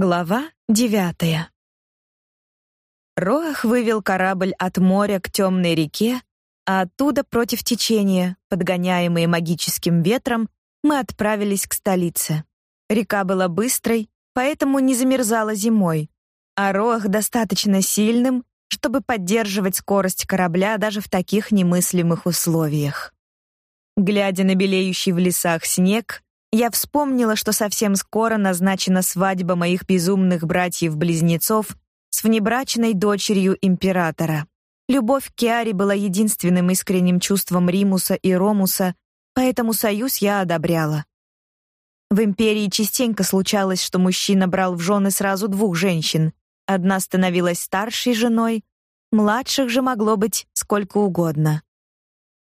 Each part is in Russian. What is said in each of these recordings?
Глава девятая. Роах вывел корабль от моря к темной реке, а оттуда против течения, подгоняемые магическим ветром, мы отправились к столице. Река была быстрой, поэтому не замерзала зимой, а Роах достаточно сильным, чтобы поддерживать скорость корабля даже в таких немыслимых условиях. Глядя на белеющий в лесах снег, я вспомнила, что совсем скоро назначена свадьба моих безумных братьев-близнецов с внебрачной дочерью императора. Любовь к Киаре была единственным искренним чувством Римуса и Ромуса, поэтому союз я одобряла. В империи частенько случалось, что мужчина брал в жены сразу двух женщин. Одна становилась старшей женой, младших же могло быть сколько угодно.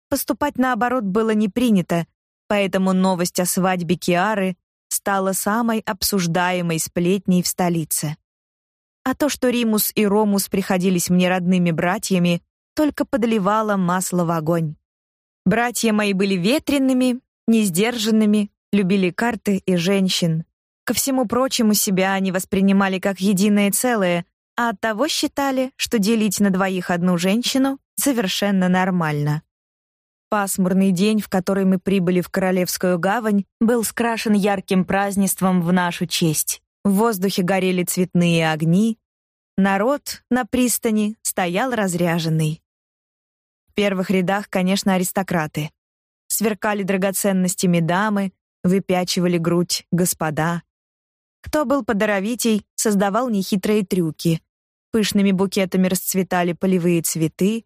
Поступать наоборот было не принято, Поэтому новость о свадьбе Киары стала самой обсуждаемой сплетней в столице. А то, что Римус и Ромус приходились мне родными братьями, только подливало масло в огонь. Братья мои были ветреными, несдержанными, любили карты и женщин. Ко всему прочему, себя они воспринимали как единое целое, а оттого считали, что делить на двоих одну женщину совершенно нормально. Пасмурный день, в который мы прибыли в Королевскую гавань, был скрашен ярким празднеством в нашу честь. В воздухе горели цветные огни. Народ на пристани стоял разряженный. В первых рядах, конечно, аристократы. Сверкали драгоценностями дамы, выпячивали грудь господа. Кто был подоровитей, создавал нехитрые трюки. Пышными букетами расцветали полевые цветы,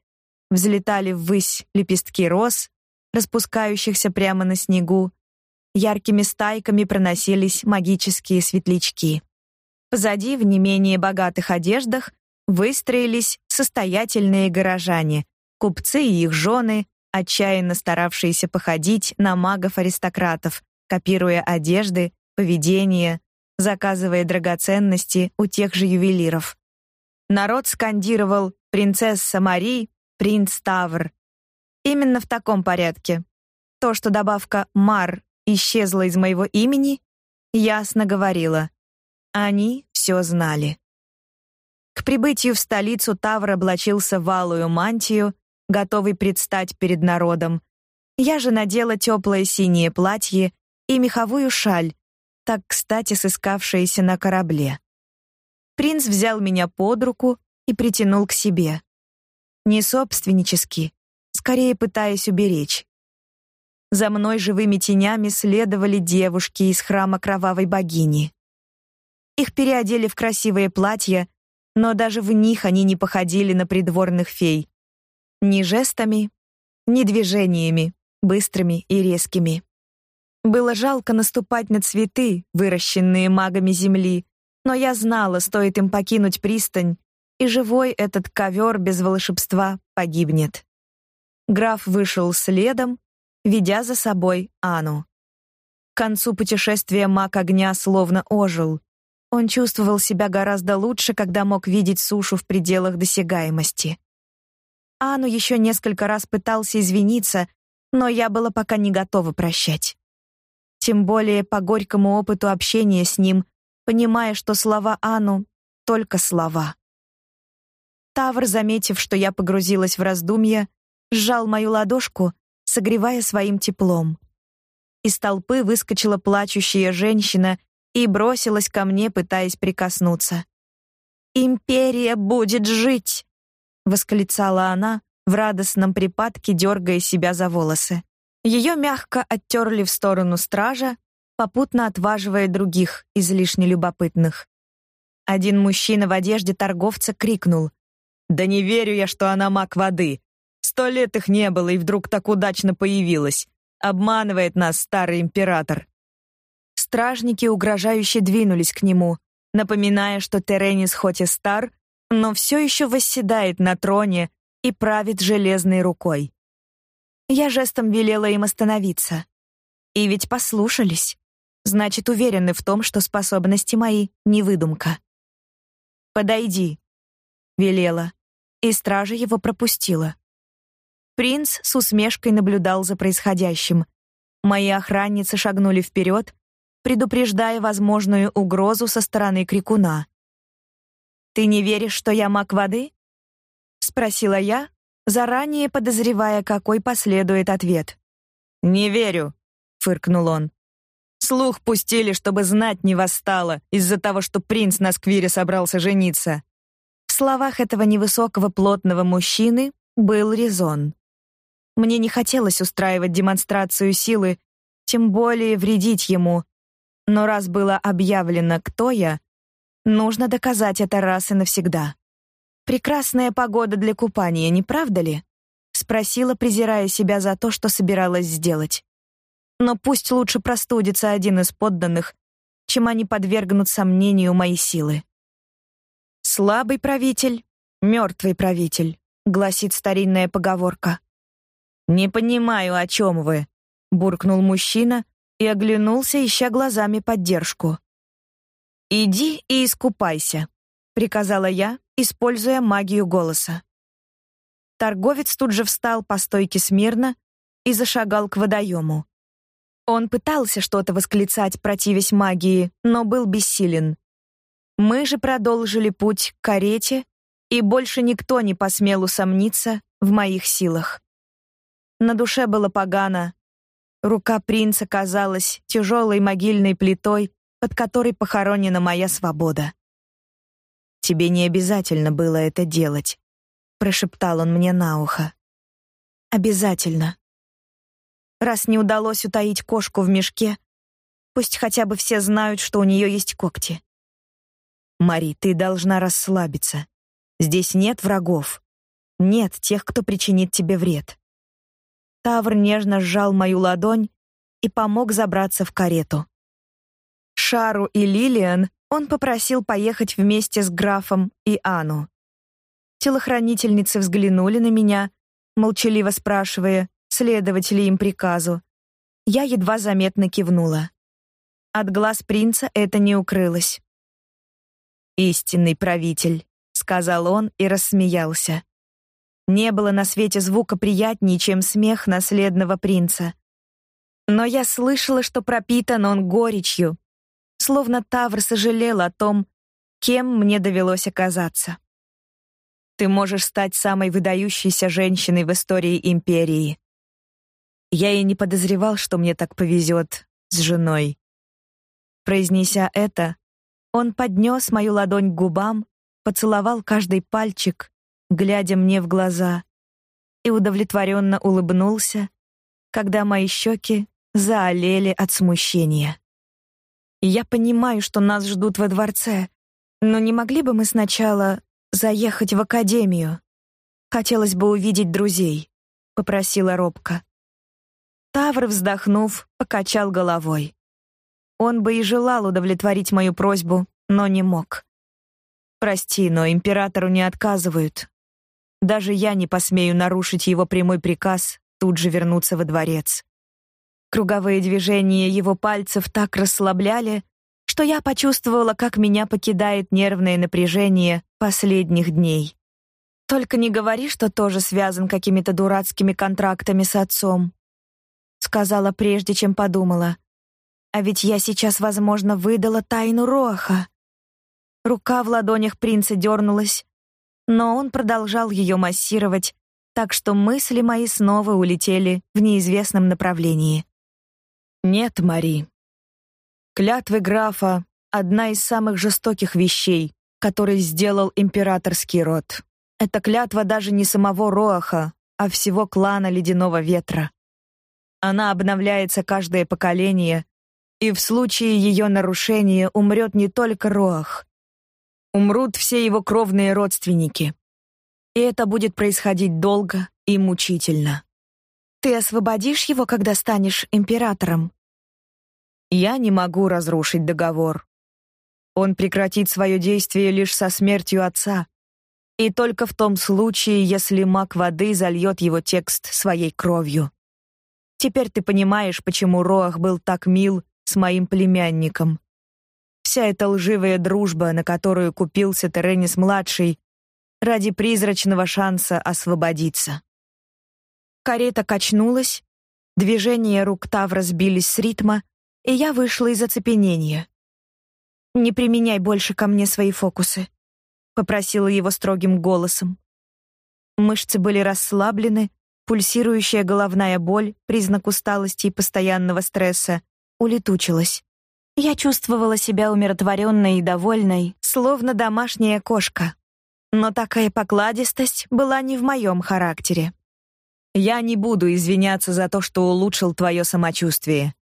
Взлетали ввысь лепестки роз, распускающихся прямо на снегу. Яркими стайками проносились магические светлячки. Позади, в не менее богатых одеждах, выстроились состоятельные горожане, купцы и их жены, отчаянно старавшиеся походить на магов-аристократов, копируя одежды, поведение, заказывая драгоценности у тех же ювелиров. Народ скандировал «Принцесса Мари, принц Тавр. Именно в таком порядке. То, что добавка «мар» исчезла из моего имени, ясно говорила. Они все знали. К прибытию в столицу Тавр облачился в алую мантию, готовый предстать перед народом. Я же надела теплое синее платье и меховую шаль, так кстати сыскавшаяся на корабле. Принц взял меня под руку и притянул к себе. Не собственнически, скорее пытаясь уберечь. За мной живыми тенями следовали девушки из храма кровавой богини. Их переодели в красивые платья, но даже в них они не походили на придворных фей. Ни жестами, ни движениями, быстрыми и резкими. Было жалко наступать на цветы, выращенные магами земли, но я знала, стоит им покинуть пристань, и живой этот ковер без волшебства погибнет. Граф вышел следом, ведя за собой Ану. К концу путешествия маг огня словно ожил. Он чувствовал себя гораздо лучше, когда мог видеть сушу в пределах досягаемости. Ану еще несколько раз пытался извиниться, но я была пока не готова прощать. Тем более по горькому опыту общения с ним, понимая, что слова Ану — только слова. Тавр, заметив, что я погрузилась в раздумья, сжал мою ладошку, согревая своим теплом. Из толпы выскочила плачущая женщина и бросилась ко мне, пытаясь прикоснуться. «Империя будет жить!» — восклицала она в радостном припадке, дергая себя за волосы. Ее мягко оттерли в сторону стража, попутно отваживая других, излишне любопытных. Один мужчина в одежде торговца крикнул. Да не верю я, что она маг воды. Сто лет их не было, и вдруг так удачно появилась. Обманывает нас старый император. Стражники угрожающе двинулись к нему, напоминая, что Теренис хоть и стар, но все еще восседает на троне и правит железной рукой. Я жестом велела им остановиться. И ведь послушались. Значит, уверены в том, что способности мои не выдумка. Подойди, велела и стража его пропустила. Принц с усмешкой наблюдал за происходящим. Мои охранницы шагнули вперед, предупреждая возможную угрозу со стороны крикуна. Ты не веришь, что я маг воды? спросила я, заранее подозревая, какой последует ответ. Не верю, фыркнул он. Слух пустили, чтобы знать не восстала из-за того, что принц на сквире собрался жениться. В словах этого невысокого плотного мужчины был резон. Мне не хотелось устраивать демонстрацию силы, тем более вредить ему. Но раз было объявлено, кто я, нужно доказать это раз и навсегда. Прекрасная погода для купания, не правда ли? спросила, презирая себя за то, что собиралась сделать. Но пусть лучше простудится один из подданных, чем они подвергнут сомнению мои силы. Слабый правитель, мертвый правитель, гласит старинная поговорка. Не понимаю, о чем вы, буркнул мужчина и оглянулся, ища глазами поддержку. Иди и искупайся, приказала я, используя магию голоса. Торговец тут же встал по стойке смирно и зашагал к водоему. Он пытался что-то восклицать, противясь магии, но был бессилен. Мы же продолжили путь к карете, и больше никто не посмел усомниться в моих силах. На душе было погано. Рука принца казалась тяжелой могильной плитой, под которой похоронена моя свобода. Тебе не обязательно было это делать, прошептал он мне на ухо. Обязательно. Раз не удалось утаить кошку в мешке, пусть хотя бы все знают, что у нее есть когти. Мари, ты должна расслабиться. Здесь нет врагов. Нет тех, кто причинит тебе вред. Тавр нежно сжал мою ладонь и помог забраться в карету. Шару и Лилиан он попросил поехать вместе с графом и Ану. Телохранительницы взглянули на меня, молчаливо спрашивая, следовать ли им приказу. Я едва заметно кивнула. От глаз принца это не укрылось. «Истинный правитель», — сказал он и рассмеялся. Не было на свете звука приятнее, чем смех наследного принца. Но я слышала, что пропитан он горечью, словно Тавр сожалел о том, кем мне довелось оказаться. Ты можешь стать самой выдающейся женщиной в истории империи. Я и не подозревал, что мне так повезет с женой. Произнеся это, он поднес мою ладонь к губам, поцеловал каждый пальчик, глядя мне в глаза, и удовлетворенно улыбнулся, когда мои щеки заолели от смущения. Я понимаю, что нас ждут во дворце, но не могли бы мы сначала заехать в академию? Хотелось бы увидеть друзей, попросила робко. Тавр, вздохнув, покачал головой. Он бы и желал удовлетворить мою просьбу, но не мог. Прости, но императору не отказывают. Даже я не посмею нарушить его прямой приказ тут же вернуться во дворец. Круговые движения его пальцев так расслабляли, что я почувствовала, как меня покидает нервное напряжение последних дней. Только не говори, что тоже связан какими-то дурацкими контрактами с отцом, сказала прежде, чем подумала. А ведь я сейчас, возможно, выдала тайну Роха. Рука в ладонях принца дернулась, но он продолжал ее массировать, так что мысли мои снова улетели в неизвестном направлении. Нет, Мари. Клятвы графа одна из самых жестоких вещей, которые сделал императорский род. Это клятва даже не самого Роаха, а всего клана Ледяного ветра. Она обновляется каждое поколение, и в случае ее нарушения умрет не только Роах, Умрут все его кровные родственники. И это будет происходить долго и мучительно. Ты освободишь его, когда станешь императором? Я не могу разрушить договор. Он прекратит свое действие лишь со смертью отца. И только в том случае, если маг воды зальет его текст своей кровью. Теперь ты понимаешь, почему Роах был так мил с моим племянником. Вся эта лживая дружба, на которую купился Теренис-младший, ради призрачного шанса освободиться. Карета качнулась, движения рук Тавра сбились с ритма, и я вышла из оцепенения. «Не применяй больше ко мне свои фокусы», — попросила его строгим голосом. Мышцы были расслаблены, пульсирующая головная боль, признак усталости и постоянного стресса, улетучилась. Я чувствовала себя умиротворенной и довольной, словно домашняя кошка. Но такая покладистость была не в моем характере. Я не буду извиняться за то, что улучшил твое самочувствие.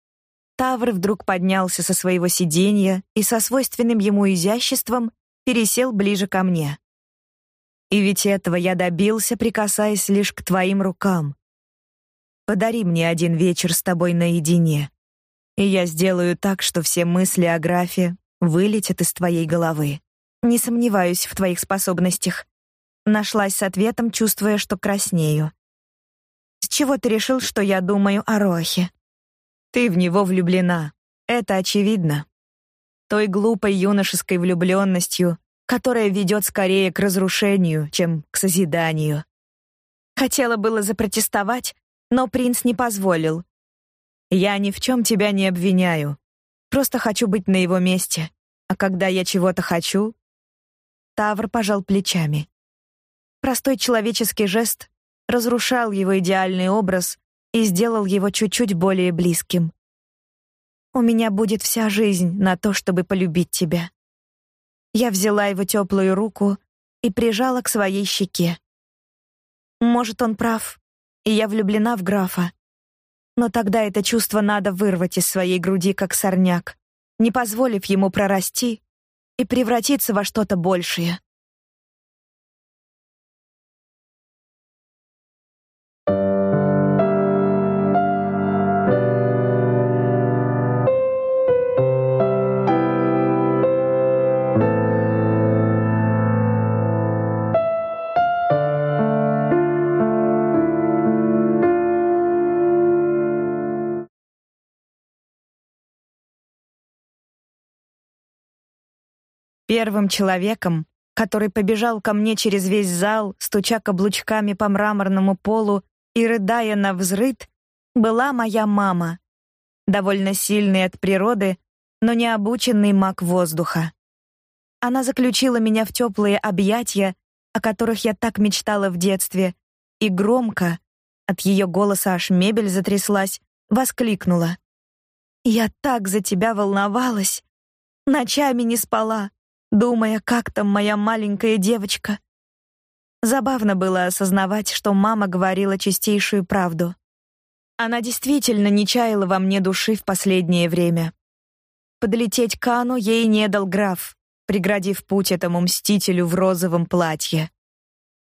Тавр вдруг поднялся со своего сиденья и со свойственным ему изяществом пересел ближе ко мне. И ведь этого я добился, прикасаясь лишь к твоим рукам. Подари мне один вечер с тобой наедине, и я сделаю так, что все мысли о графе вылетят из твоей головы. Не сомневаюсь в твоих способностях. Нашлась с ответом, чувствуя, что краснею. С чего ты решил, что я думаю о Рохе? Ты в него влюблена. Это очевидно. Той глупой юношеской влюбленностью, которая ведет скорее к разрушению, чем к созиданию. Хотела было запротестовать, но принц не позволил. Я ни в чем тебя не обвиняю. Просто хочу быть на его месте. А когда я чего-то хочу, Тавр пожал плечами. Простой человеческий жест разрушал его идеальный образ и сделал его чуть-чуть более близким. У меня будет вся жизнь на то, чтобы полюбить тебя. Я взяла его теплую руку и прижала к своей щеке. Может, он прав, и я влюблена в графа. Но тогда это чувство надо вырвать из своей груди, как сорняк, не позволив ему прорасти и превратиться во что-то большее. Первым человеком, который побежал ко мне через весь зал, стуча каблучками по мраморному полу и рыдая на взрыд, была моя мама. Довольно сильный от природы, но не обученный маг воздуха. Она заключила меня в теплые объятия, о которых я так мечтала в детстве, и громко, от ее голоса аж мебель затряслась, воскликнула: "Я так за тебя волновалась, ночами не спала, думая, как там моя маленькая девочка. Забавно было осознавать, что мама говорила чистейшую правду. Она действительно не чаяла во мне души в последнее время. Подлететь к Ану ей не дал граф, преградив путь этому мстителю в розовом платье.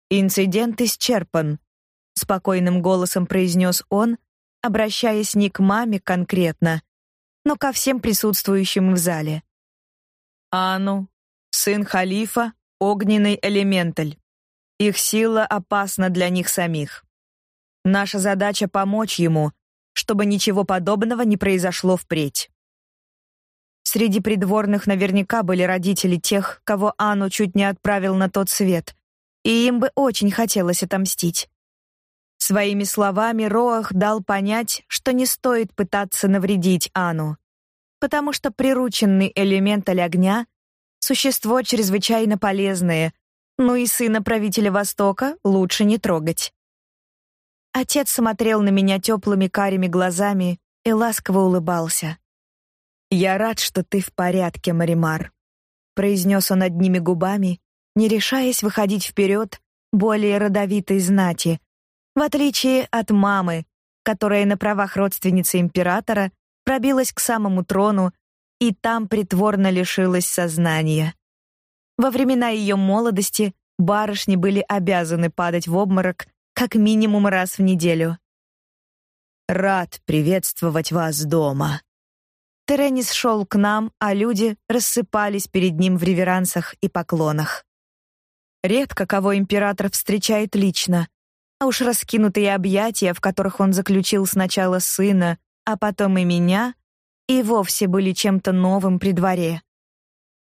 Инцидент исчерпан, спокойным голосом произнес он, обращаясь не к маме конкретно, но ко всем присутствующим в зале. Ану сын халифа, огненный элементаль. Их сила опасна для них самих. Наша задача помочь ему, чтобы ничего подобного не произошло впредь. Среди придворных наверняка были родители тех, кого Анну чуть не отправил на тот свет, и им бы очень хотелось отомстить. Своими словами Роах дал понять, что не стоит пытаться навредить Анну, потому что прирученный элементаль огня Существо чрезвычайно полезное, ну и сына правителя Востока лучше не трогать. Отец смотрел на меня теплыми карими глазами и ласково улыбался. «Я рад, что ты в порядке, Маримар», — произнес он одними губами, не решаясь выходить вперед более родовитой знати, в отличие от мамы, которая на правах родственницы императора пробилась к самому трону и там притворно лишилась сознания. Во времена ее молодости барышни были обязаны падать в обморок как минимум раз в неделю. Рад приветствовать вас дома. Теренис шел к нам, а люди рассыпались перед ним в реверансах и поклонах. Редко кого император встречает лично, а уж раскинутые объятия, в которых он заключил сначала сына, а потом и меня, и вовсе были чем-то новым при дворе.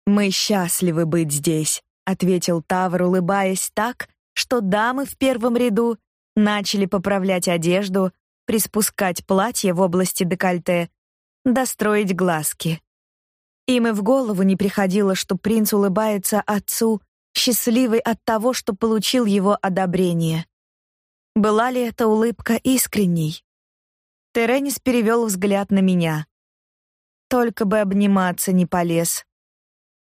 Мы счастливы быть здесь, ответил Тавр, улыбаясь так, что дамы в первом ряду начали поправлять одежду, приспускать платье в области декольте, достроить глазки. Им и в голову не приходило, что принц улыбается отцу, счастливый от того, что получил его одобрение. Была ли эта улыбка искренней? Теренис перевел взгляд на меня. Только бы обниматься не полез.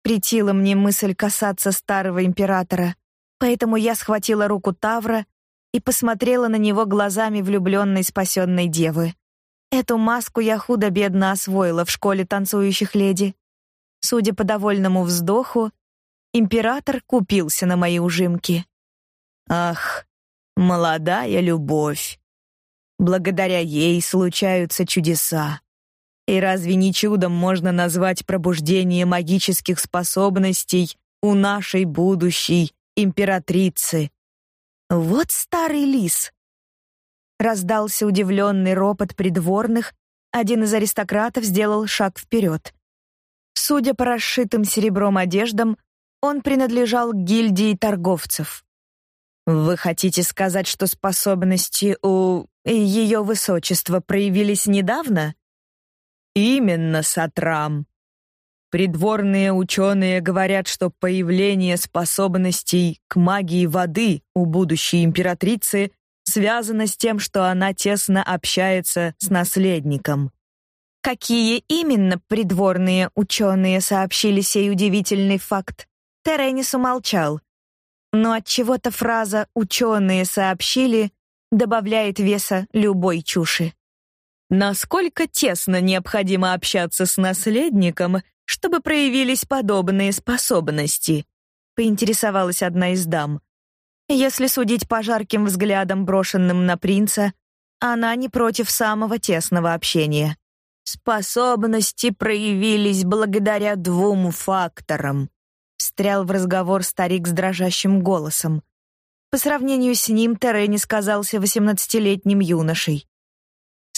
Притила мне мысль касаться старого императора, поэтому я схватила руку Тавра и посмотрела на него глазами влюбленной спасенной девы. Эту маску я худо-бедно освоила в школе танцующих леди. Судя по довольному вздоху, император купился на мои ужимки. Ах, молодая любовь. Благодаря ей случаются чудеса. И разве не чудом можно назвать пробуждение магических способностей у нашей будущей императрицы? Вот старый лис. Раздался удивленный ропот придворных, один из аристократов сделал шаг вперед. Судя по расшитым серебром одеждам, он принадлежал к гильдии торговцев. Вы хотите сказать, что способности у ее высочества проявились недавно? Именно, Сатрам. Придворные ученые говорят, что появление способностей к магии воды у будущей императрицы связано с тем, что она тесно общается с наследником. Какие именно придворные ученые сообщили сей удивительный факт? Теренис умолчал. Но от чего-то фраза «ученые сообщили» добавляет веса любой чуши. Насколько тесно необходимо общаться с наследником, чтобы проявились подобные способности? Поинтересовалась одна из дам. Если судить по жарким взглядам, брошенным на принца, она не против самого тесного общения. Способности проявились благодаря двум факторам. Встрял в разговор старик с дрожащим голосом. По сравнению с ним Теренис казался восемнадцатилетним юношей.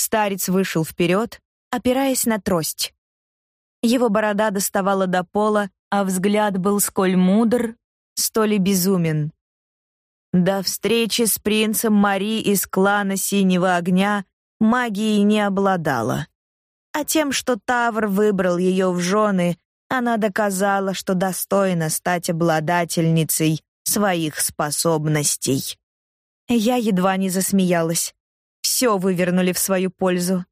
Старец вышел вперед, опираясь на трость. Его борода доставала до пола, а взгляд был сколь мудр, столь и безумен. До встречи с принцем Мари из клана Синего огня магией не обладала. А тем, что Тавр выбрал ее в жены, она доказала, что достойна стать обладательницей своих способностей. Я едва не засмеялась все вывернули в свою пользу.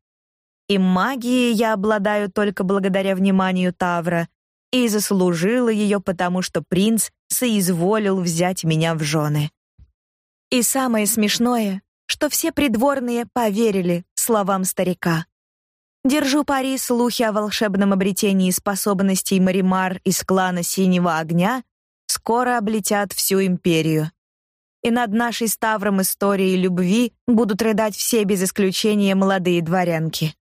И магией я обладаю только благодаря вниманию Тавра, и заслужила ее потому, что принц соизволил взять меня в жены. И самое смешное, что все придворные поверили словам старика. Держу пари, слухи о волшебном обретении способностей Маримар из клана Синего огня скоро облетят всю империю и над нашей ставром историей любви будут рыдать все без исключения молодые дворянки.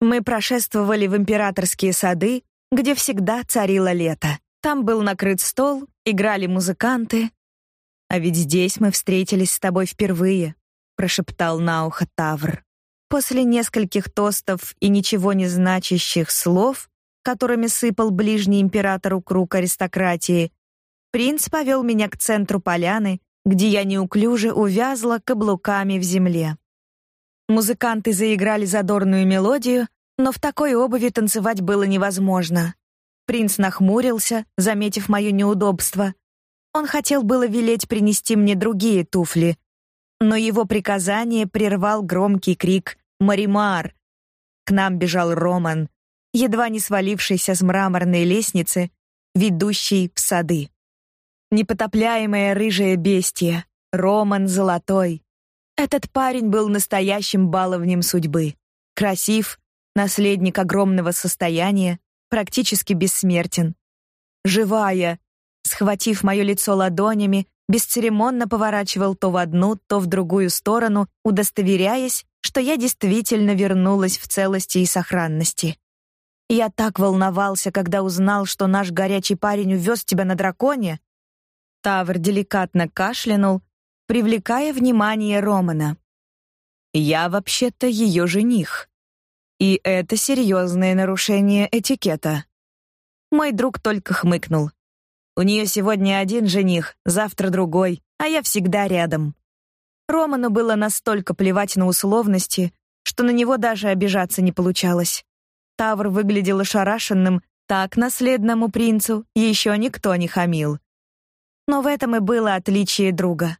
Мы прошествовали в императорские сады, где всегда царило лето. Там был накрыт стол, играли музыканты. А ведь здесь мы встретились с тобой впервые, прошептал на ухо Тавр. После нескольких тостов и ничего не значащих слов, которыми сыпал ближний императору круг аристократии, принц повел меня к центру поляны, где я неуклюже увязла каблуками в земле. Музыканты заиграли задорную мелодию, но в такой обуви танцевать было невозможно. Принц нахмурился, заметив мое неудобство. Он хотел было велеть принести мне другие туфли, но его приказание прервал громкий крик «Маримар!». К нам бежал Роман, едва не свалившийся с мраморной лестницы, ведущей в сады. Непотопляемое рыжее бестие, Роман Золотой. Этот парень был настоящим баловнем судьбы. Красив, наследник огромного состояния, практически бессмертен. Живая, схватив мое лицо ладонями, бесцеремонно поворачивал то в одну, то в другую сторону, удостоверяясь, что я действительно вернулась в целости и сохранности. Я так волновался, когда узнал, что наш горячий парень увез тебя на драконе, Тавр деликатно кашлянул, привлекая внимание Романа. «Я вообще-то ее жених. И это серьезное нарушение этикета». Мой друг только хмыкнул. «У нее сегодня один жених, завтра другой, а я всегда рядом». Роману было настолько плевать на условности, что на него даже обижаться не получалось. Тавр выглядел ошарашенным, так наследному принцу еще никто не хамил. Но в этом и было отличие друга.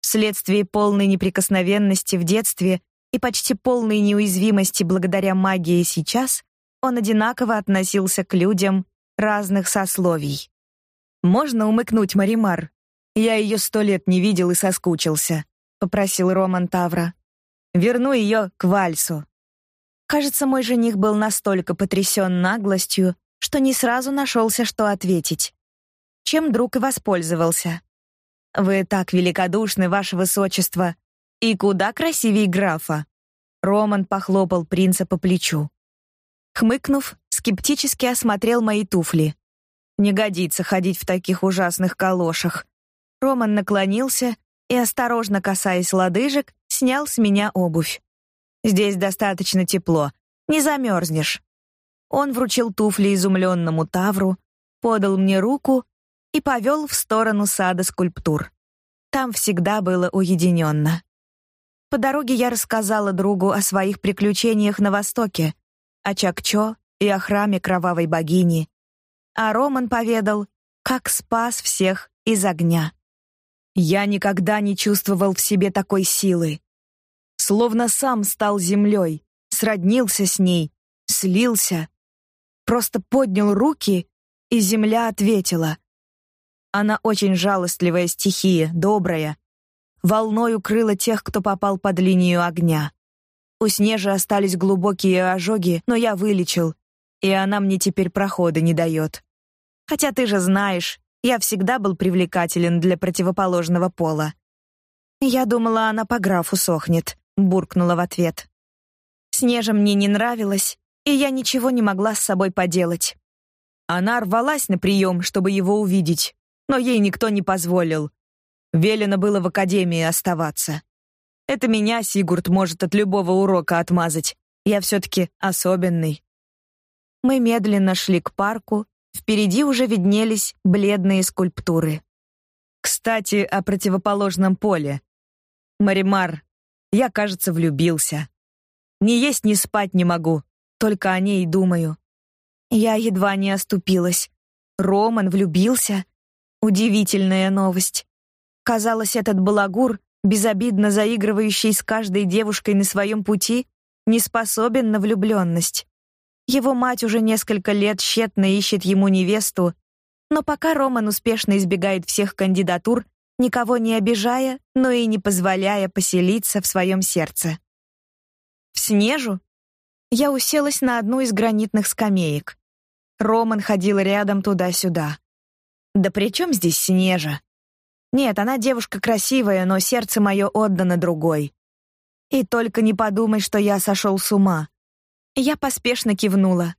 Вследствие полной неприкосновенности в детстве и почти полной неуязвимости благодаря магии сейчас, он одинаково относился к людям разных сословий. «Можно умыкнуть Маримар? Я ее сто лет не видел и соскучился», — попросил Роман Тавра. «Верну ее к вальсу». Кажется, мой жених был настолько потрясен наглостью, что не сразу нашелся, что ответить. Чем друг и воспользовался. «Вы так великодушны, ваше высочество, и куда красивее графа». Роман похлопал принца по плечу. Хмыкнув, скептически осмотрел мои туфли. Не годится ходить в таких ужасных калошах. Роман наклонился и, осторожно касаясь лодыжек, снял с меня обувь. Здесь достаточно тепло, не замерзнешь. Он вручил туфли изумленному Тавру, подал мне руку и повел в сторону сада скульптур. Там всегда было уединенно. По дороге я рассказала другу о своих приключениях на Востоке, о Чакчо и о храме кровавой богини. А Роман поведал, как спас всех из огня. Я никогда не чувствовал в себе такой силы. Словно сам стал землей, сроднился с ней, слился. Просто поднял руки, и земля ответила. Она очень жалостливая стихия, добрая. Волной укрыла тех, кто попал под линию огня. У Снежи остались глубокие ожоги, но я вылечил, и она мне теперь прохода не дает. Хотя ты же знаешь, я всегда был привлекателен для противоположного пола. Я думала, она по графу сохнет, буркнула в ответ. Снежа мне не нравилась, и я ничего не могла с собой поделать. Она рвалась на прием, чтобы его увидеть, но ей никто не позволил. Велено было в академии оставаться. Это меня Сигурд может от любого урока отмазать. Я все-таки особенный. Мы медленно шли к парку, впереди уже виднелись бледные скульптуры. Кстати, о противоположном поле. Маримар, я, кажется, влюбился. Ни есть, ни спать не могу, только о ней и думаю. Я едва не оступилась. Роман влюбился? Удивительная новость. Казалось, этот балагур безобидно заигрывающий с каждой девушкой на своем пути, не способен на влюбленность. Его мать уже несколько лет тщетно ищет ему невесту, но пока Роман успешно избегает всех кандидатур, никого не обижая, но и не позволяя поселиться в своем сердце. В Снежу я уселась на одну из гранитных скамеек. Роман ходил рядом туда-сюда. Да при чем здесь Снежа? Нет, она девушка красивая, но сердце мое отдано другой. И только не подумай, что я сошел с ума. Я поспешно кивнула.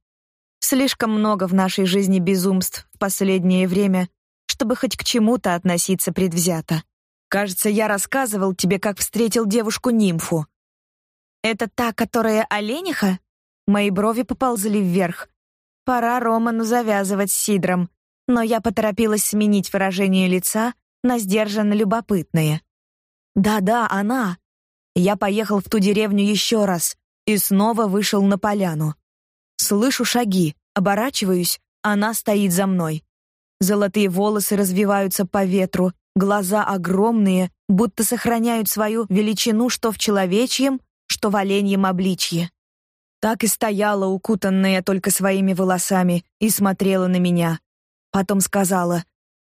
Слишком много в нашей жизни безумств в последнее время, чтобы хоть к чему-то относиться предвзято. Кажется, я рассказывал тебе, как встретил девушку-нимфу. Это та, которая олениха? Мои брови поползли вверх. Пора Роману завязывать с Сидром, но я поторопилась сменить выражение лица на сдержанно любопытные. Да-да, она. Я поехал в ту деревню еще раз и снова вышел на поляну. Слышу шаги, оборачиваюсь, она стоит за мной. Золотые волосы развиваются по ветру, глаза огромные, будто сохраняют свою величину что в человечьем, что в оленьем обличье. Так и стояла, укутанная только своими волосами, и смотрела на меня. Потом сказала: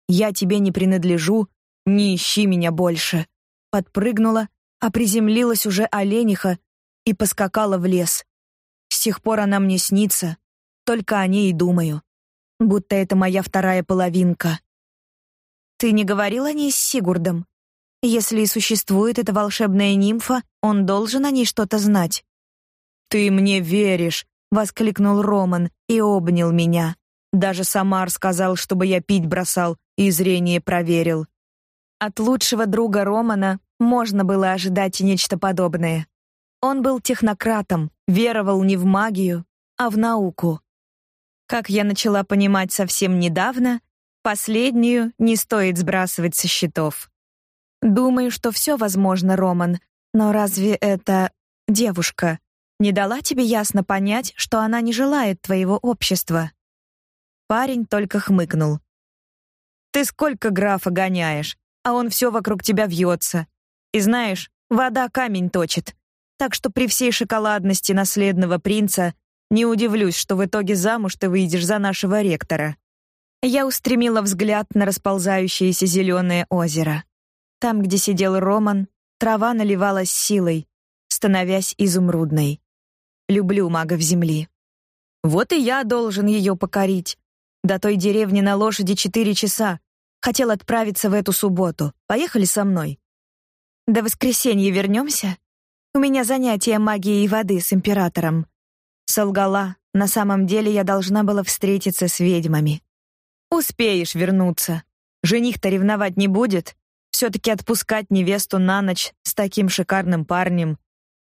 я тебе не принадлежу, не ищи меня больше. Подпрыгнула, а приземлилась уже олениха и поскакала в лес. С тех пор она мне снится, только о ней и думаю. Будто это моя вторая половинка. Ты не говорил о ней с Сигурдом? Если и существует эта волшебная нимфа, он должен о ней что-то знать. Ты мне веришь, воскликнул Роман и обнял меня. Даже Самар сказал, чтобы я пить бросал, и зрение проверил. От лучшего друга Романа можно было ожидать нечто подобное. Он был технократом, веровал не в магию, а в науку. Как я начала понимать совсем недавно, последнюю не стоит сбрасывать со счетов. Думаю, что все возможно, Роман, но разве это девушка? не дала тебе ясно понять, что она не желает твоего общества?» Парень только хмыкнул. «Ты сколько графа гоняешь, а он все вокруг тебя вьется. И знаешь, вода камень точит. Так что при всей шоколадности наследного принца не удивлюсь, что в итоге замуж ты выйдешь за нашего ректора». Я устремила взгляд на расползающееся зеленое озеро. Там, где сидел Роман, трава наливалась силой, становясь изумрудной. Люблю магов земли. Вот и я должен ее покорить. До той деревни на лошади четыре часа. Хотел отправиться в эту субботу. Поехали со мной. До воскресенья вернемся? У меня занятия магией воды с императором. Солгала. На самом деле я должна была встретиться с ведьмами. Успеешь вернуться. Жених-то ревновать не будет. все таки отпускать невесту на ночь с таким шикарным парнем.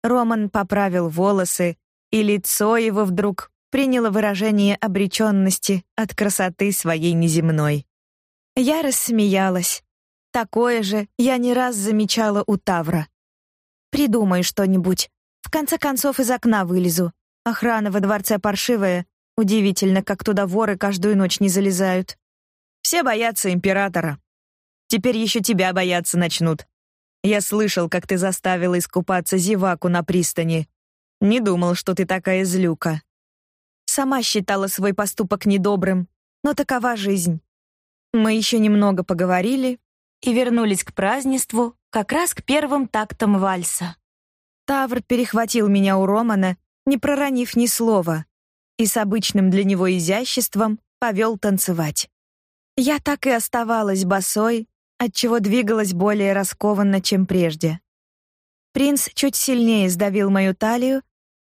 Роман поправил волосы, и лицо его вдруг приняло выражение обреченности от красоты своей неземной. Я рассмеялась. Такое же я не раз замечала у Тавра. Придумай что-нибудь. В конце концов из окна вылезу. Охрана во дворце паршивая. Удивительно, как туда воры каждую ночь не залезают. Все боятся императора. Теперь еще тебя бояться начнут. Я слышал, как ты заставила искупаться зеваку на пристани. Не думал, что ты такая злюка. Сама считала свой поступок недобрым, но такова жизнь. Мы еще немного поговорили и вернулись к празднеству, как раз к первым тактам вальса. Тавр перехватил меня у Романа не проронив ни слова, и с обычным для него изяществом повел танцевать. Я так и оставалась босой, отчего двигалась более раскованно, чем прежде. Принц чуть сильнее сдавил мою талию,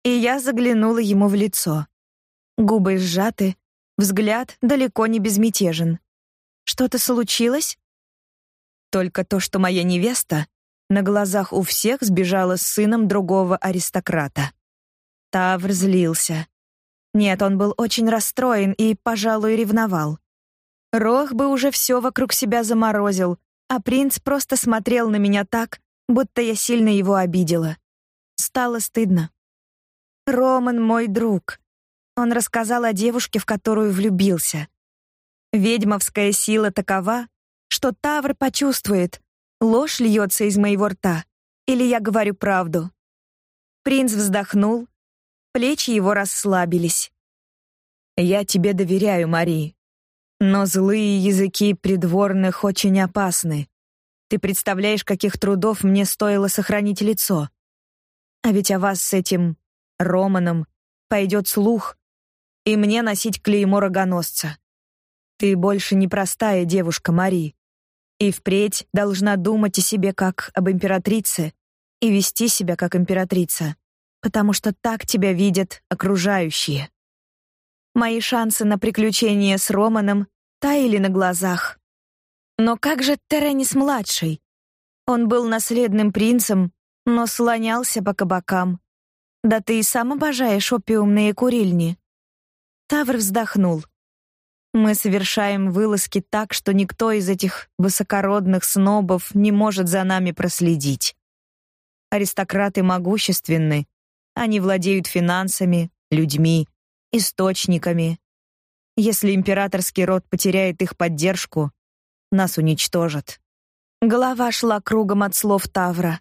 и я заглянула ему в лицо. Губы сжаты, взгляд далеко не безмятежен. Что-то случилось? Только то, что моя невеста на глазах у всех сбежала с сыном другого аристократа. Тавр злился. Нет, он был очень расстроен и, пожалуй, ревновал. Рох бы уже все вокруг себя заморозил, а принц просто смотрел на меня так, будто я сильно его обидела. Стало стыдно. Роман мой друг. Он рассказал о девушке, в которую влюбился. Ведьмовская сила такова, что Тавр почувствует, ложь льется из моего рта или я говорю правду. Принц вздохнул, Плечи его расслабились. Я тебе доверяю, Мари. Но злые языки придворных очень опасны. Ты представляешь, каких трудов мне стоило сохранить лицо. А ведь о вас с этим Романом пойдет слух, и мне носить клеймо рогоносца. Ты больше не простая девушка, Мари, и впредь должна думать о себе как об императрице и вести себя как императрица потому что так тебя видят окружающие. Мои шансы на приключение с Романом таяли на глазах. Но как же Теренис-младший? Он был наследным принцем, но слонялся по кабакам. Да ты и сам обожаешь опиумные курильни. Тавр вздохнул. Мы совершаем вылазки так, что никто из этих высокородных снобов не может за нами проследить. Аристократы могущественны, они владеют финансами, людьми, источниками. Если императорский род потеряет их поддержку, нас уничтожат. Голова шла кругом от слов Тавра.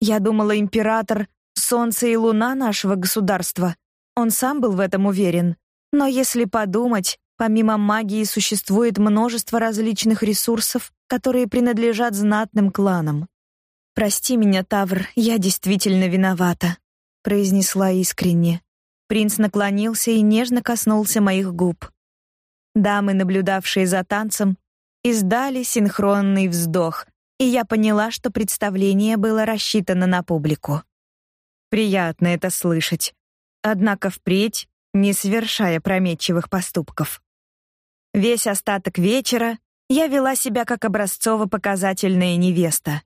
Я думала, император солнце и луна нашего государства. Он сам был в этом уверен. Но если подумать, помимо магии существует множество различных ресурсов, которые принадлежат знатным кланам. Прости меня, Тавр, я действительно виновата произнесла искренне. Принц наклонился и нежно коснулся моих губ. Дамы, наблюдавшие за танцем, издали синхронный вздох, и я поняла, что представление было рассчитано на публику. Приятно это слышать. Однако впредь не совершая прометчивых поступков. Весь остаток вечера я вела себя как образцово-показательная невеста.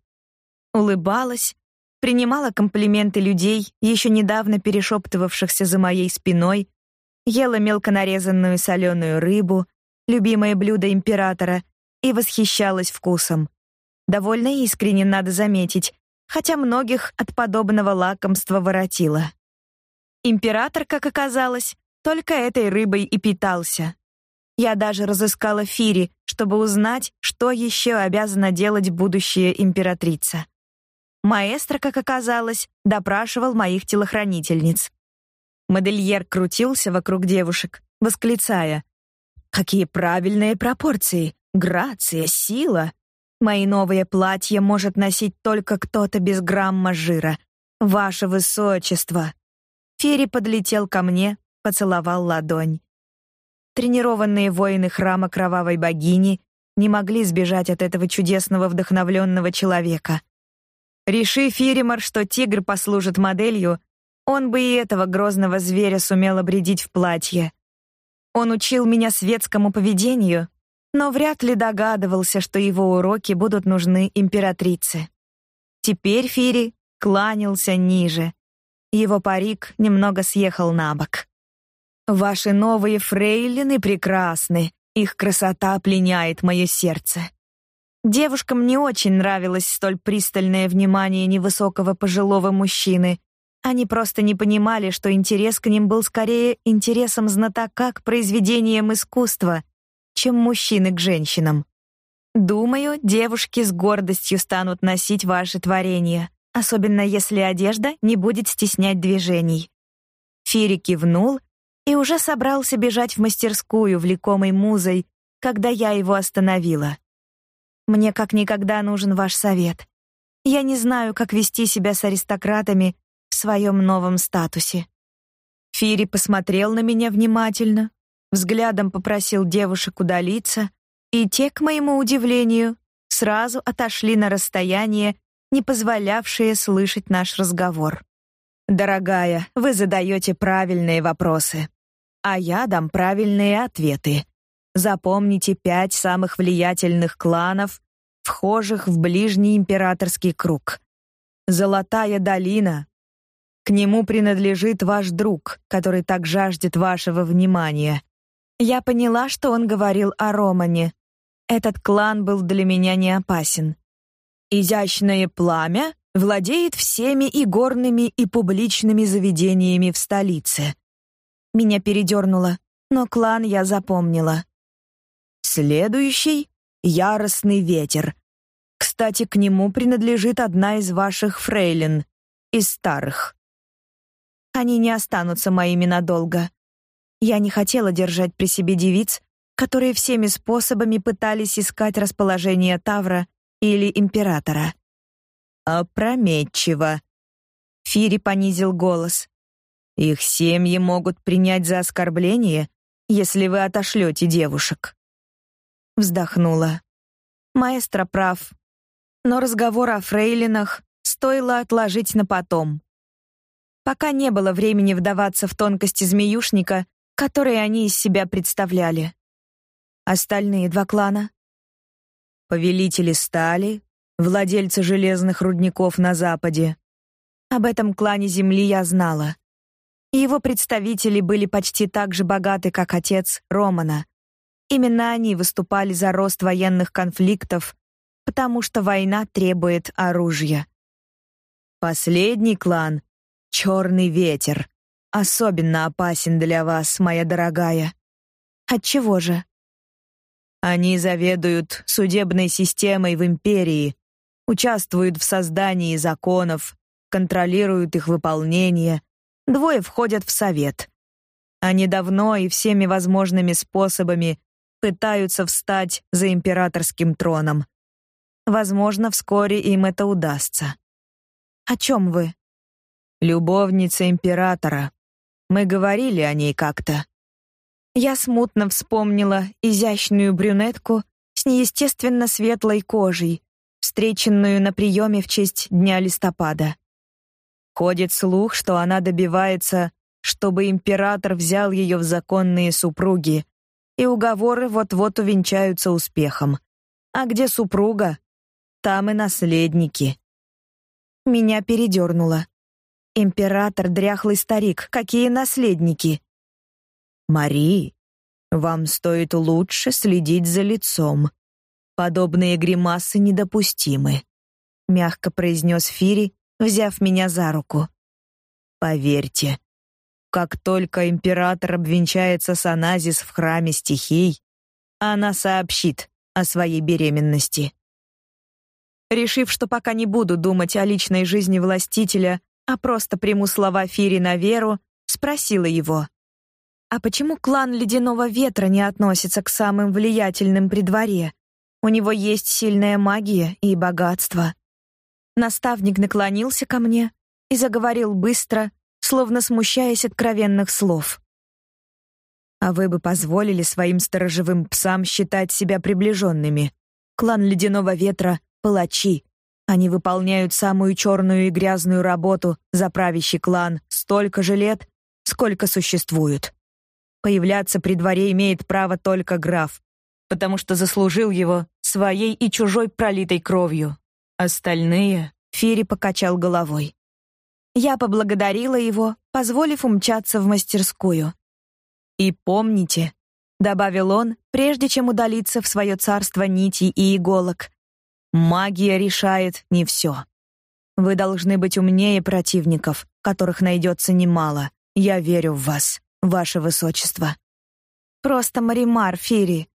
Улыбалась, принимала комплименты людей, еще недавно перешептывавшихся за моей спиной, ела мелко нарезанную соленую рыбу, любимое блюдо императора, и восхищалась вкусом. Довольно искренне, надо заметить, хотя многих от подобного лакомства воротило. Император, как оказалось, только этой рыбой и питался. Я даже разыскала Фири, чтобы узнать, что еще обязана делать будущая императрица. Маэстро, как оказалось, допрашивал моих телохранительниц. Модельер крутился вокруг девушек, восклицая: "Какие правильные пропорции, грация, сила! Мои новые платья может носить только кто-то без грамма жира. Ваше высочество!" Фири подлетел ко мне, поцеловал ладонь. Тренированные воины храма кровавой богини не могли сбежать от этого чудесного вдохновленного человека. Решив Фиримар, что тигр послужит моделью, он бы и этого грозного зверя сумел обредить в платье. Он учил меня светскому поведению, но вряд ли догадывался, что его уроки будут нужны императрице. Теперь Фири кланялся ниже. Его парик немного съехал на бок. Ваши новые фрейлины прекрасны. Их красота пленяет мое сердце. Девушкам не очень нравилось столь пристальное внимание невысокого пожилого мужчины. Они просто не понимали, что интерес к ним был скорее интересом знатока к произведениям искусства, чем мужчины к женщинам. Думаю, девушки с гордостью станут носить ваши творения, особенно если одежда не будет стеснять движений. Фири кивнул и уже собрался бежать в мастерскую, влекомой музой, когда я его остановила. Мне как никогда нужен ваш совет. Я не знаю, как вести себя с аристократами в своем новом статусе. Фири посмотрел на меня внимательно, взглядом попросил девушек удалиться, и те, к моему удивлению, сразу отошли на расстояние, не позволявшее слышать наш разговор. Дорогая, вы задаете правильные вопросы, а я дам правильные ответы. Запомните пять самых влиятельных кланов, вхожих в ближний императорский круг. Золотая долина. К нему принадлежит ваш друг, который так жаждет вашего внимания. Я поняла, что он говорил о Романе. Этот клан был для меня не опасен. Изящное пламя владеет всеми и горными, и публичными заведениями в столице. Меня передернуло, но клан я запомнила. Следующий — яростный ветер. Кстати, к нему принадлежит одна из ваших фрейлин, из старых. Они не останутся моими надолго. Я не хотела держать при себе девиц, которые всеми способами пытались искать расположение Тавра или императора. Опрометчиво. Фири понизил голос. Их семьи могут принять за оскорбление, если вы отошлете девушек. Вздохнула. Маэстро прав. Но разговор о фрейлинах стоило отложить на потом. Пока не было времени вдаваться в тонкости змеюшника, которые они из себя представляли. Остальные два клана повелители стали, владельцы железных рудников на западе. Об этом клане Земли я знала. Его представители были почти так же богаты, как отец Романа. Именно они выступали за рост военных конфликтов, потому что война требует оружия. Последний клан — Черный ветер. Особенно опасен для вас, моя дорогая. Отчего же? Они заведуют судебной системой в империи, участвуют в создании законов, контролируют их выполнение. Двое входят в совет. Они давно и всеми возможными способами пытаются встать за императорским троном. Возможно, вскоре им это удастся. О чем вы? Любовница императора. Мы говорили о ней как-то. Я смутно вспомнила изящную брюнетку с неестественно светлой кожей, встреченную на приеме в честь Дня листопада. Ходит слух, что она добивается, чтобы император взял ее в законные супруги, и уговоры вот-вот увенчаются успехом. А где супруга, там и наследники. Меня передернуло. Император дряхлый старик, какие наследники? Мари, вам стоит лучше следить за лицом. Подобные гримасы недопустимы, мягко произнес Фири, взяв меня за руку. Поверьте, Как только император обвенчается с Аназис в храме стихий, она сообщит о своей беременности. Решив, что пока не буду думать о личной жизни властителя, а просто приму слова Фири на веру, спросила его: "А почему клан Ледяного ветра не относится к самым влиятельным при дворе? У него есть сильная магия и богатство". Наставник наклонился ко мне и заговорил быстро, словно смущаясь откровенных слов. А вы бы позволили своим сторожевым псам считать себя приближенными? Клан Ледяного ветра палачи. Они выполняют самую черную и грязную работу за правящий клан столько же лет, сколько существуют. Появляться при дворе имеет право только граф, потому что заслужил его своей и чужой пролитой кровью. Остальные Фири покачал головой. Я поблагодарила его, позволив умчаться в мастерскую. И помните, добавил он, прежде чем удалиться в свое царство нитей и иголок. Магия решает не все. Вы должны быть умнее противников, которых найдется немало. Я верю в вас, ваше высочество. Просто Маримар Фири.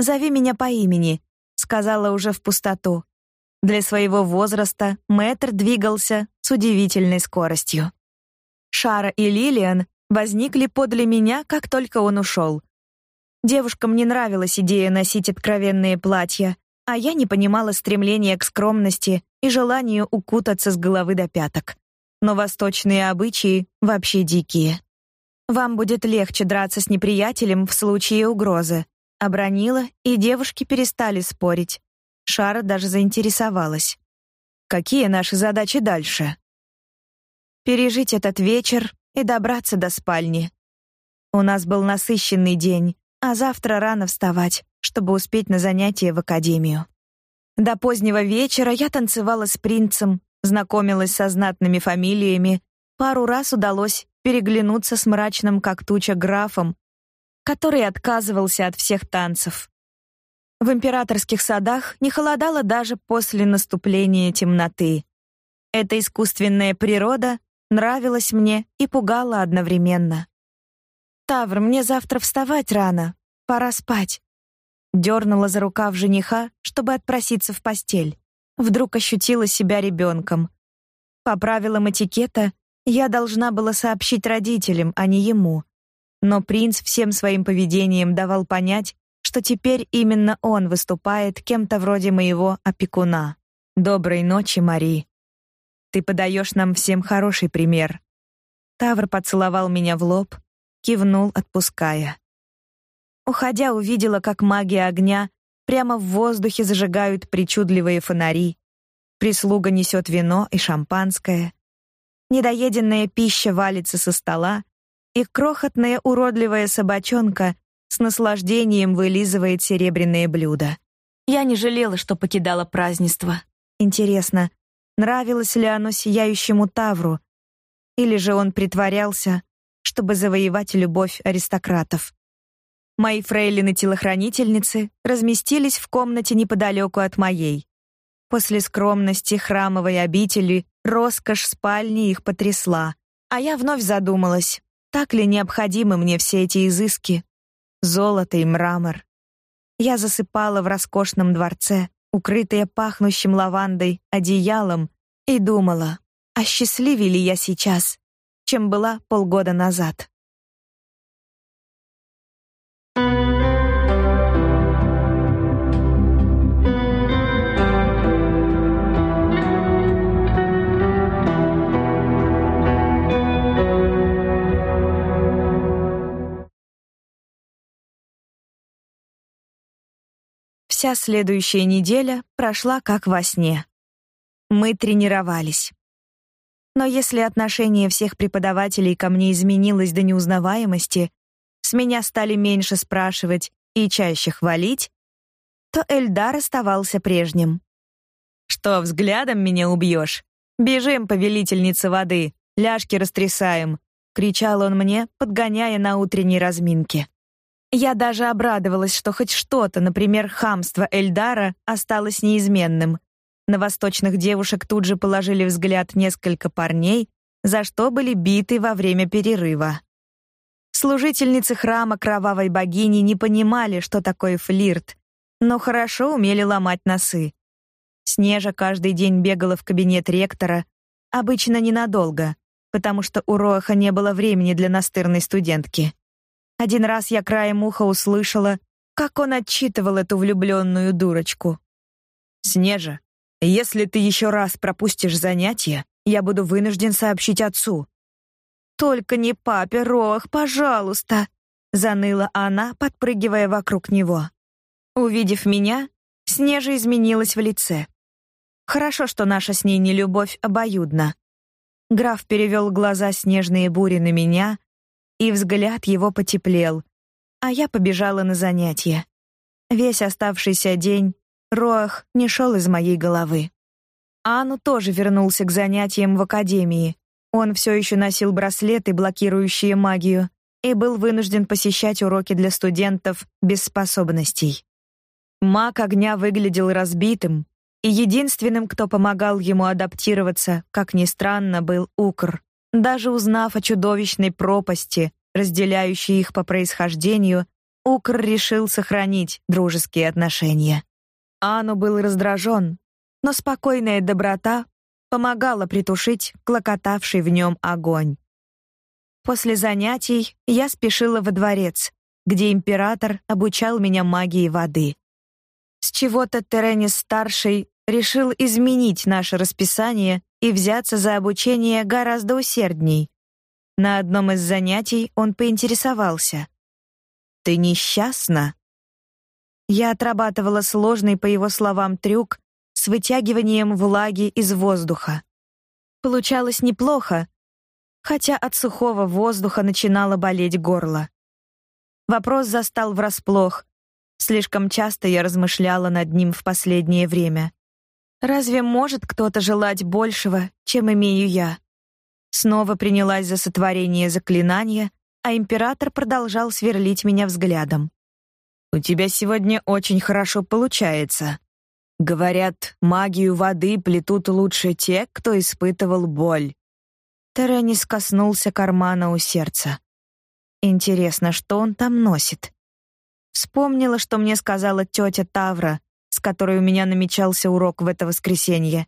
Зови меня по имени, сказала уже в пустоту. Для своего возраста Мэтр двигался с удивительной скоростью. Шара и Лилиан возникли подле меня, как только он ушел. Девушкам не нравилась идея носить откровенные платья, а я не понимала стремления к скромности и желанию укутаться с головы до пяток. Но восточные обычаи вообще дикие. Вам будет легче драться с неприятелем в случае угрозы, обронила, и девушки перестали спорить. Шара даже заинтересовалась. Какие наши задачи дальше? Пережить этот вечер и добраться до спальни. У нас был насыщенный день, а завтра рано вставать чтобы успеть на занятия в академию. До позднего вечера я танцевала с принцем, знакомилась со знатными фамилиями, пару раз удалось переглянуться с мрачным как туча графом, который отказывался от всех танцев. В императорских садах не холодало даже после наступления темноты. Эта искусственная природа нравилась мне и пугала одновременно. Тавр, мне завтра вставать рано. Пора спать. Дернула за рукав жениха, чтобы отпроситься в постель. Вдруг ощутила себя ребенком. По правилам этикета, я должна была сообщить родителям, а не ему. Но принц всем своим поведением давал понять, что теперь именно он выступает кем-то вроде моего опекуна. Доброй ночи, Мари. Ты подаешь нам всем хороший пример. Тавр поцеловал меня в лоб, кивнул, отпуская. Уходя, увидела, как маги огня прямо в воздухе зажигают причудливые фонари. Прислуга несет вино и шампанское. Недоеденная пища валится со стола, и крохотная уродливая собачонка с наслаждением вылизывает серебряные блюда. Я не жалела, что покидала празднество. Интересно, нравилось ли оно сияющему Тавру, или же он притворялся, чтобы завоевать любовь аристократов. Мои фрейлины-телохранительницы разместились в комнате неподалеку от моей. После скромности храмовой обители роскошь спальни их потрясла, а я вновь задумалась, так ли необходимы мне все эти изыски? Золото и мрамор. Я засыпала в роскошном дворце, укрытая пахнущим лавандой одеялом, и думала, а счастливее ли я сейчас, чем была полгода назад. Вся следующая неделя прошла как во сне. Мы тренировались. Но если отношение всех преподавателей ко мне изменилось до неузнаваемости, с меня стали меньше спрашивать и чаще хвалить, то Эльдар оставался прежним. Что, взглядом меня убьешь? Бежим, повелительница воды, ляжки растрясаем, кричал он мне, подгоняя на утренней разминке. Я даже обрадовалась, что хоть что-то, например, хамство Эльдара, осталось неизменным. На восточных девушек тут же положили взгляд несколько парней, за что были биты во время перерыва. Служительницы храма кровавой богини не понимали, что такое флирт, но хорошо умели ломать носы. Снежа каждый день бегала в кабинет ректора, обычно ненадолго, потому что у Роаха не было времени для настырной студентки. Один раз я краем уха услышала, как он отчитывал эту влюбленную дурочку. «Снежа, если ты еще раз пропустишь занятия, я буду вынужден сообщить отцу». «Только не папе, Роах, пожалуйста!» — заныла она, подпрыгивая вокруг него. Увидев меня, Снежа изменилась в лице. Хорошо, что наша с ней нелюбовь обоюдна. Граф перевел глаза снежные бури на меня, и взгляд его потеплел, а я побежала на занятия. Весь оставшийся день Роах не шел из моей головы. Ану тоже вернулся к занятиям в академии. Он все еще носил браслеты, блокирующие магию, и был вынужден посещать уроки для студентов без способностей. Маг огня выглядел разбитым, и единственным, кто помогал ему адаптироваться, как ни странно, был Укр. Даже узнав о чудовищной пропасти, разделяющей их по происхождению, Укр решил сохранить дружеские отношения. Ану был раздражен, но спокойная доброта помогала притушить клокотавший в нем огонь. После занятий я спешила во дворец, где император обучал меня магии воды. С чего-то Теренис старший решил изменить наше расписание и взяться за обучение гораздо усердней. На одном из занятий он поинтересовался: "Ты несчастна?" Я отрабатывала сложный, по его словам, трюк с вытягиванием влаги из воздуха. Получалось неплохо, хотя от сухого воздуха начинало болеть горло. Вопрос застал врасплох. Слишком часто я размышляла над ним в последнее время. Разве может кто-то желать большего, чем имею я? Снова принялась за сотворение заклинания, а император продолжал сверлить меня взглядом. У тебя сегодня очень хорошо получается. Говорят, магию воды плетут лучше те, кто испытывал боль. Теренис коснулся кармана у сердца. Интересно, что он там носит? Вспомнила, что мне сказала тетя Тавра, с которой у меня намечался урок в это воскресенье.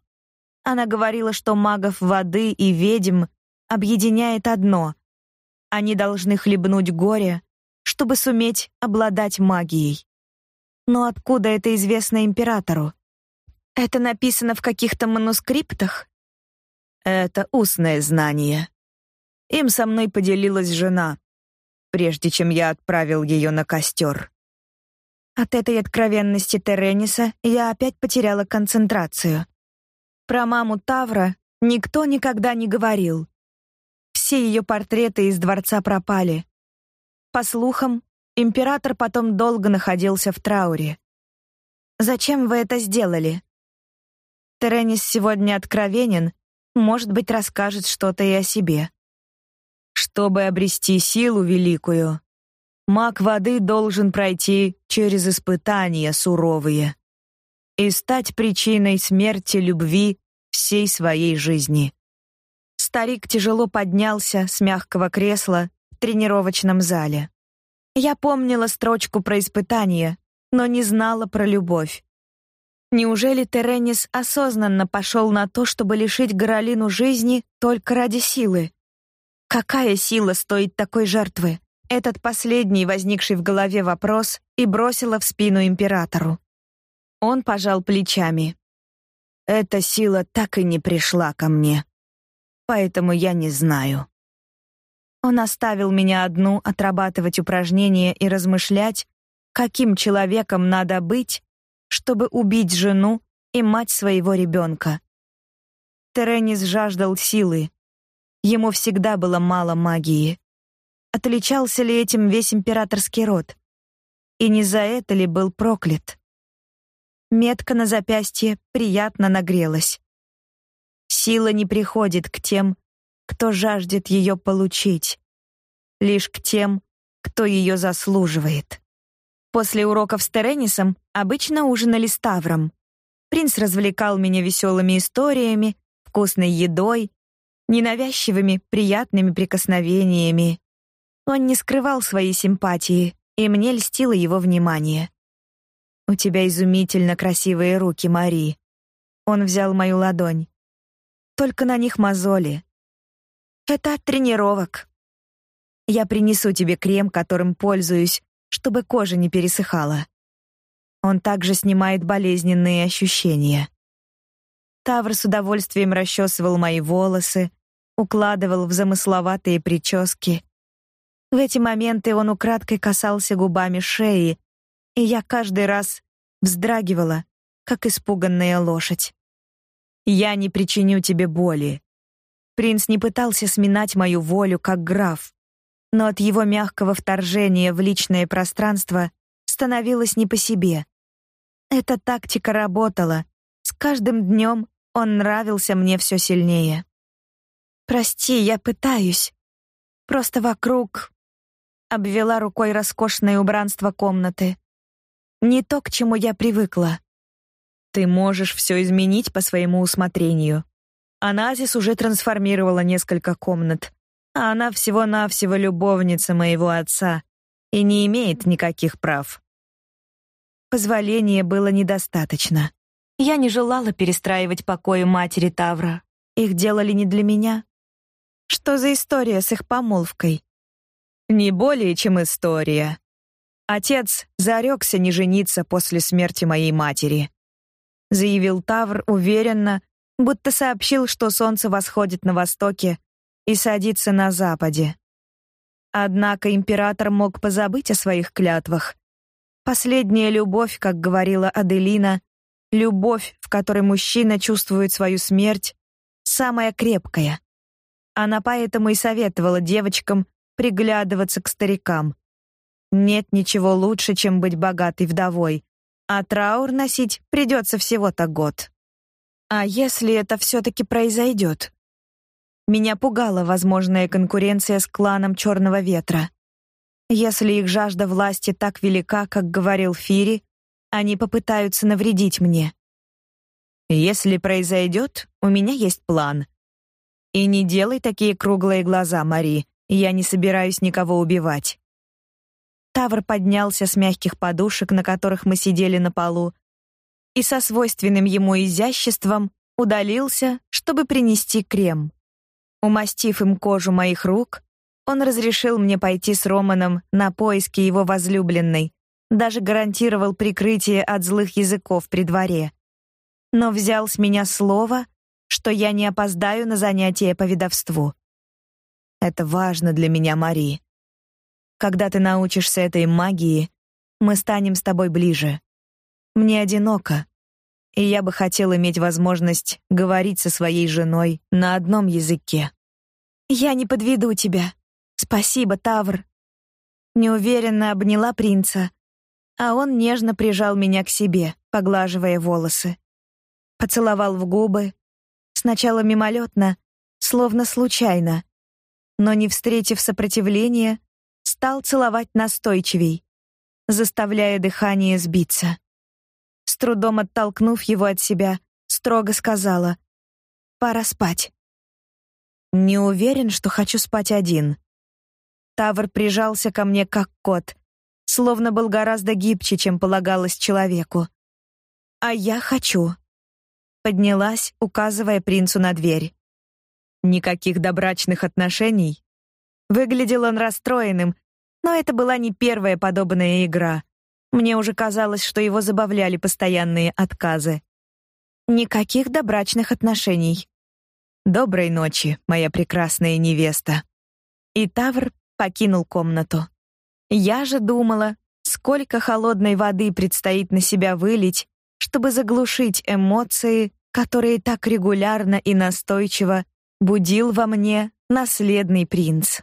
Она говорила, что магов воды и ведьм объединяет одно: они должны хлебнуть горе, чтобы суметь обладать магией. Но откуда это известно императору? Это написано в каких-то манускриптах? Это устное знание. Им со мной поделилась жена, прежде чем я отправил ее на костер. От этой откровенности Терениса я опять потеряла концентрацию. Про маму Тавра никто никогда не говорил. Все ее портреты из дворца пропали. По слухам, император потом долго находился в трауре. Зачем вы это сделали? Теренис сегодня откровенен, может быть, расскажет что-то и о себе. Чтобы обрести силу великую, Маг воды должен пройти через испытания суровые и стать причиной смерти любви всей своей жизни. Старик тяжело поднялся с мягкого кресла в тренировочном зале. Я помнила строчку про испытание, но не знала про любовь. Неужели Теренис осознанно пошел на то, чтобы лишить Гаролину жизни только ради силы? Какая сила стоит такой жертвы? Этот последний возникший в голове вопрос и бросила в спину императору. Он пожал плечами. Эта сила так и не пришла ко мне. Поэтому я не знаю. Он оставил меня одну отрабатывать упражнения и размышлять, каким человеком надо быть, чтобы убить жену и мать своего ребенка. Теренис жаждал силы. Ему всегда было мало магии. Отличался ли этим весь императорский род? И не за это ли был проклят? Метка на запястье приятно нагрелась. Сила не приходит к тем, кто жаждет ее получить, лишь к тем, кто ее заслуживает. После уроков с Теренисом обычно ужинали с Тавром. Принц развлекал меня веселыми историями, вкусной едой, ненавязчивыми, приятными прикосновениями Он не скрывал своей симпатии, и мне льстило его внимание. У тебя изумительно красивые руки, Мари. Он взял мою ладонь. Только на них мозоли. Это от тренировок. Я принесу тебе крем, которым пользуюсь, чтобы кожа не пересыхала. Он также снимает болезненные ощущения. Тавр с удовольствием расчесывал мои волосы, укладывал в замысловатые прически. В эти моменты он украдкой касался губами шеи, и я каждый раз вздрагивала, как испуганная лошадь. Я не причиню тебе боли. Принц не пытался сминать мою волю, как граф, но от его мягкого вторжения в личное пространство становилось не по себе. Эта тактика работала. С каждым днем он нравился мне все сильнее. Прости, я пытаюсь. Просто вокруг обвела рукой роскошное убранство комнаты. Не то, к чему я привыкла. Ты можешь все изменить по своему усмотрению. Аназис уже трансформировала несколько комнат, а она всего-навсего любовница моего отца и не имеет никаких прав. Позволения было недостаточно. Я не желала перестраивать покои матери Тавра. Их делали не для меня. Что за история с их помолвкой? Не более, чем история. Отец зарекся не жениться после смерти моей матери, заявил Тавр уверенно, будто сообщил, что солнце восходит на востоке и садится на западе. Однако император мог позабыть о своих клятвах Последняя любовь, как говорила Аделина, любовь, в которой мужчина чувствует свою смерть, самая крепкая. Она поэтому и советовала девочкам приглядываться к старикам. Нет ничего лучше, чем быть богатой вдовой, а траур носить придется всего-то год. А если это все таки произойдет? Меня пугала возможная конкуренция с кланом Черного ветра. Если их жажда власти так велика, как говорил Фири, они попытаются навредить мне. Если произойдет, у меня есть план. И не делай такие круглые глаза, Мари. Я не собираюсь никого убивать. Тавр поднялся с мягких подушек, на которых мы сидели на полу, и со свойственным ему изяществом удалился, чтобы принести крем. Умастив им кожу моих рук, он разрешил мне пойти с Романом на поиски его возлюбленной, даже гарантировал прикрытие от злых языков при дворе. Но взял с меня слово, что я не опоздаю на занятия по ведовству. Это важно для меня, Мари. Когда ты научишься этой магии, мы станем с тобой ближе. Мне одиноко, и я бы хотел иметь возможность говорить со своей женой на одном языке. Я не подведу тебя, Спасибо, Тавр. Неуверенно обняла принца, а он нежно прижал меня к себе, поглаживая волосы. Поцеловал в губы, сначала мимолетно, словно случайно, но не встретив сопротивления, стал целовать настойчивей, заставляя дыхание сбиться. С трудом оттолкнув его от себя, строго сказала: "Пора спать". Не уверен, что хочу спать один. Тавр прижался ко мне как кот, словно был гораздо гибче, чем полагалось человеку. А я хочу. Поднялась, указывая принцу на дверь. Никаких добрачных отношений. Выглядел он расстроенным, но это была не первая подобная игра. Мне уже казалось, что его забавляли постоянные отказы. Никаких добрачных отношений. Доброй ночи, моя прекрасная невеста. И Тавр покинул комнату. Я же думала, сколько холодной воды предстоит на себя вылить, чтобы заглушить эмоции, которые так регулярно и настойчиво будил во мне наследный принц.